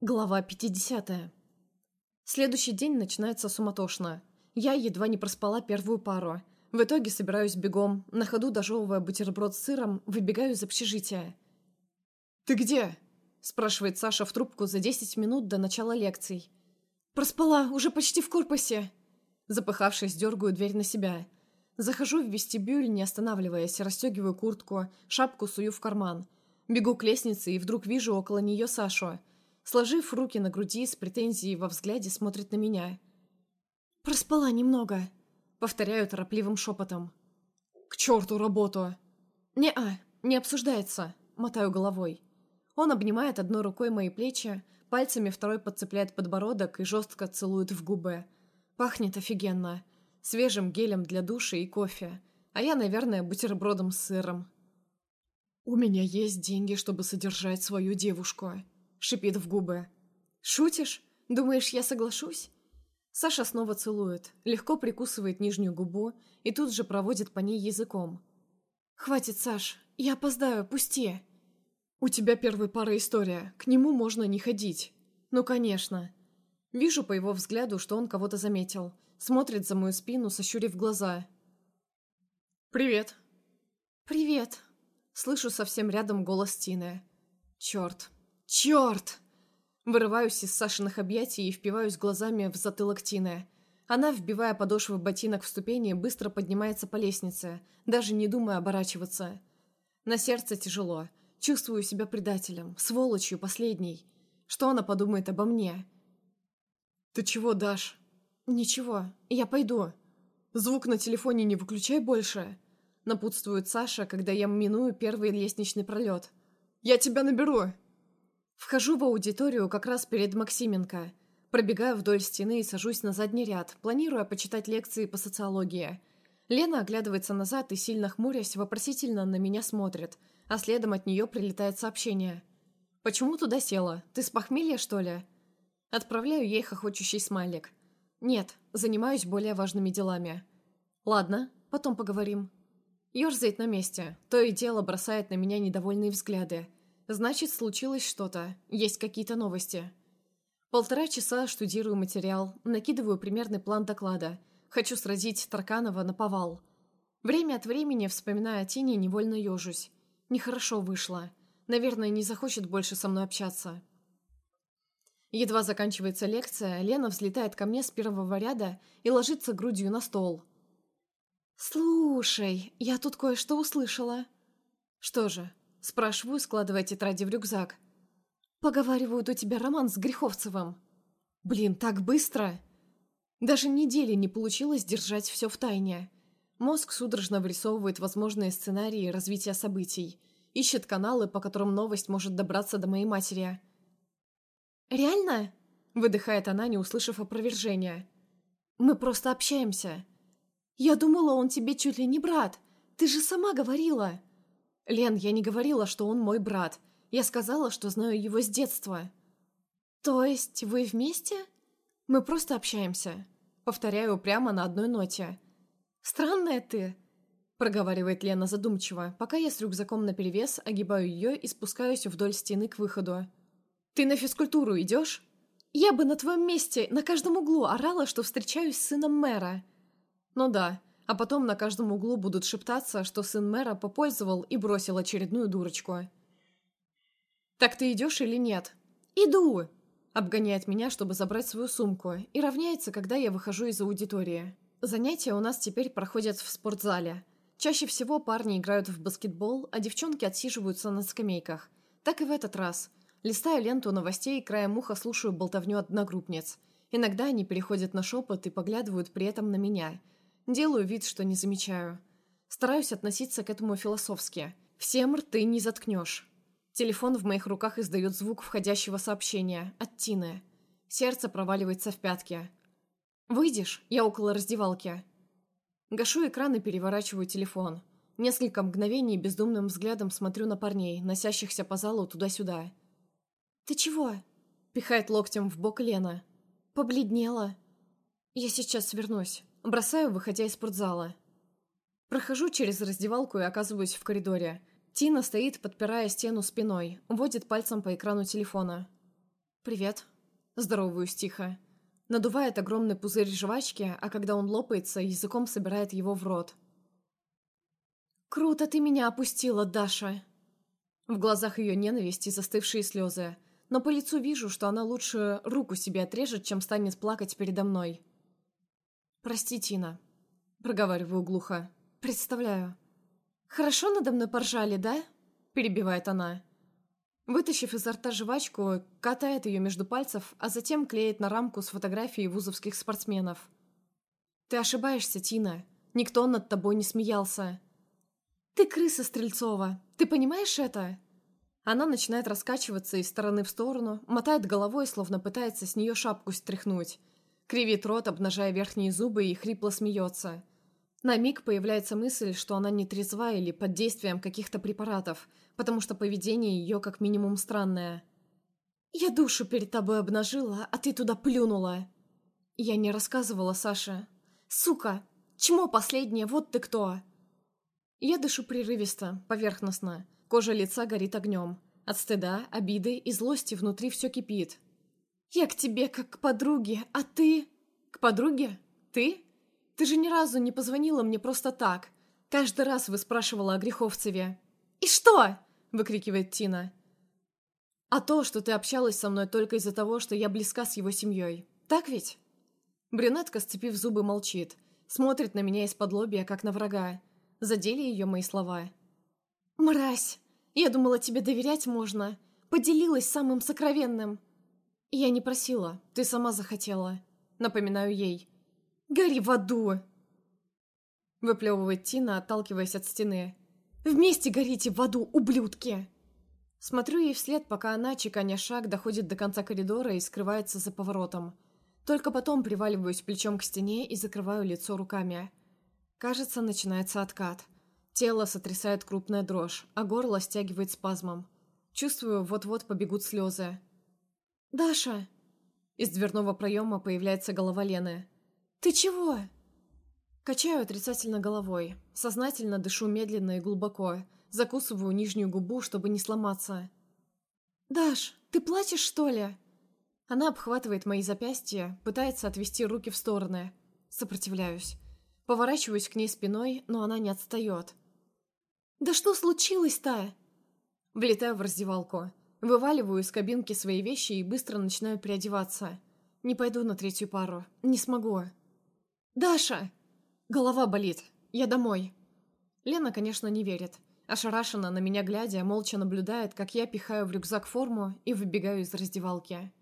Глава 50. Следующий день начинается суматошно. Я едва не проспала первую пару. В итоге собираюсь бегом, на ходу дожевывая бутерброд с сыром, выбегаю из общежития. «Ты где?» – спрашивает Саша в трубку за 10 минут до начала лекций. «Проспала, уже почти в корпусе!» Запыхавшись, дергаю дверь на себя. Захожу в вестибюль, не останавливаясь, расстегиваю куртку, шапку сую в карман. Бегу к лестнице и вдруг вижу около нее Сашу – Сложив руки на груди, с претензией во взгляде смотрит на меня. «Проспала немного», — повторяю торопливым шепотом. «К черту работу!» «Не-а, не обсуждается», — мотаю головой. Он обнимает одной рукой мои плечи, пальцами второй подцепляет подбородок и жестко целует в губы. Пахнет офигенно. Свежим гелем для душа и кофе. А я, наверное, бутербродом с сыром. «У меня есть деньги, чтобы содержать свою девушку», шипит в губы. «Шутишь? Думаешь, я соглашусь?» Саша снова целует, легко прикусывает нижнюю губу и тут же проводит по ней языком. «Хватит, Саш, я опоздаю, пусти!» «У тебя первая пара история, к нему можно не ходить». «Ну, конечно». Вижу по его взгляду, что он кого-то заметил. Смотрит за мою спину, сощурив глаза. «Привет». «Привет». Слышу совсем рядом голос Тины. «Черт, «Черт!» Вырываюсь из Сашиных объятий и впиваюсь глазами в затылок Тины. Она, вбивая подошвы ботинок в ступени, быстро поднимается по лестнице, даже не думая оборачиваться. На сердце тяжело. Чувствую себя предателем, сволочью последней. Что она подумает обо мне? «Ты чего, Даш?» «Ничего, я пойду». «Звук на телефоне не выключай больше», — напутствует Саша, когда я миную первый лестничный пролет. «Я тебя наберу!» Вхожу в аудиторию как раз перед Максименко. Пробегаю вдоль стены и сажусь на задний ряд, планируя почитать лекции по социологии. Лена оглядывается назад и, сильно хмурясь, вопросительно на меня смотрит, а следом от нее прилетает сообщение. «Почему туда села? Ты с похмелья, что ли?» Отправляю ей хохочущий смайлик. «Нет, занимаюсь более важными делами». «Ладно, потом поговорим». Ёрзает на месте, то и дело бросает на меня недовольные взгляды – Значит, случилось что-то, есть какие-то новости. Полтора часа штудирую материал, накидываю примерный план доклада. Хочу сразить Тарканова на повал. Время от времени, вспоминая о Тине, невольно ежусь. Нехорошо вышло. Наверное, не захочет больше со мной общаться. Едва заканчивается лекция, Лена взлетает ко мне с первого ряда и ложится грудью на стол. «Слушай, я тут кое-что услышала». «Что же?» Спрашиваю, складывая тетради в рюкзак. «Поговаривают, у тебя роман с Греховцевым». «Блин, так быстро!» Даже недели не получилось держать все в тайне. Мозг судорожно вырисовывает возможные сценарии развития событий. Ищет каналы, по которым новость может добраться до моей матери. «Реально?» – выдыхает она, не услышав опровержения. «Мы просто общаемся». «Я думала, он тебе чуть ли не брат. Ты же сама говорила». «Лен, я не говорила, что он мой брат. Я сказала, что знаю его с детства». «То есть вы вместе?» «Мы просто общаемся». Повторяю прямо на одной ноте. «Странная ты», — проговаривает Лена задумчиво, пока я с рюкзаком наперевес огибаю ее и спускаюсь вдоль стены к выходу. «Ты на физкультуру идешь?» «Я бы на твоем месте на каждом углу орала, что встречаюсь с сыном мэра». «Ну да, а потом на каждом углу будут шептаться, что сын мэра попользовал и бросил очередную дурочку. «Так ты идешь или нет?» «Иду!» Обгоняет меня, чтобы забрать свою сумку, и равняется, когда я выхожу из аудитории. Занятия у нас теперь проходят в спортзале. Чаще всего парни играют в баскетбол, а девчонки отсиживаются на скамейках. Так и в этот раз. Листаю ленту новостей, краем уха слушаю болтовню одногруппниц. Иногда они переходят на шепот и поглядывают при этом на меня – Делаю вид, что не замечаю. Стараюсь относиться к этому философски. Всем рты не заткнешь. Телефон в моих руках издает звук входящего сообщения от Тины. Сердце проваливается в пятки. «Выйдешь? Я около раздевалки». Гашу экран и переворачиваю телефон. Несколько мгновений бездумным взглядом смотрю на парней, носящихся по залу туда-сюда. «Ты чего?» — пихает локтем в бок Лена. «Побледнела». «Я сейчас свернусь». Бросаю, выходя из спортзала. Прохожу через раздевалку и оказываюсь в коридоре. Тина стоит, подпирая стену спиной, водит пальцем по экрану телефона. «Привет». Здороваюсь тихо. Надувает огромный пузырь жвачки, а когда он лопается, языком собирает его в рот. «Круто ты меня опустила, Даша!» В глазах ее ненависти застывшие слезы, но по лицу вижу, что она лучше руку себе отрежет, чем станет плакать передо мной. «Прости, Тина», — проговариваю глухо. «Представляю». «Хорошо надо мной поржали, да?» — перебивает она. Вытащив изо рта жвачку, катает ее между пальцев, а затем клеит на рамку с фотографией вузовских спортсменов. «Ты ошибаешься, Тина. Никто над тобой не смеялся». «Ты крыса Стрельцова. Ты понимаешь это?» Она начинает раскачиваться из стороны в сторону, мотает головой, словно пытается с нее шапку стряхнуть. Кривит рот, обнажая верхние зубы и хрипло смеется. На миг появляется мысль, что она не трезва или под действием каких-то препаратов, потому что поведение ее как минимум странное. «Я душу перед тобой обнажила, а ты туда плюнула!» Я не рассказывала Саше. «Сука! Чмо последнее, вот ты кто!» Я дышу прерывисто, поверхностно. Кожа лица горит огнем. От стыда, обиды и злости внутри все кипит. «Я к тебе как к подруге, а ты...» «К подруге? Ты?» Ты же ни разу не позвонила мне просто так. Каждый раз вы спрашивала о Греховцеве. «И что?» — выкрикивает Тина. «А то, что ты общалась со мной только из-за того, что я близка с его семьей. Так ведь?» Брюнетка, сцепив зубы, молчит. Смотрит на меня из-под лобья, как на врага. Задели ее мои слова. «Мразь! Я думала, тебе доверять можно. Поделилась самым сокровенным». «Я не просила. Ты сама захотела». Напоминаю ей. Гори в аду!» Выплевывает Тина, отталкиваясь от стены. «Вместе горите в аду, ублюдки!» Смотрю ей вслед, пока она, чеканя шаг, доходит до конца коридора и скрывается за поворотом. Только потом приваливаюсь плечом к стене и закрываю лицо руками. Кажется, начинается откат. Тело сотрясает крупная дрожь, а горло стягивает спазмом. Чувствую, вот-вот побегут слезы. «Даша!» Из дверного проема появляется голова Лены. «Ты чего?» Качаю отрицательно головой. Сознательно дышу медленно и глубоко. Закусываю нижнюю губу, чтобы не сломаться. «Даш, ты плачешь, что ли?» Она обхватывает мои запястья, пытается отвести руки в стороны. Сопротивляюсь. Поворачиваюсь к ней спиной, но она не отстает. «Да что случилось-то?» Влетаю в раздевалку. Вываливаю из кабинки свои вещи и быстро начинаю переодеваться. Не пойду на третью пару. Не смогу. «Даша!» Голова болит. Я домой. Лена, конечно, не верит. Ошарашенно на меня глядя, молча наблюдает, как я пихаю в рюкзак форму и выбегаю из раздевалки.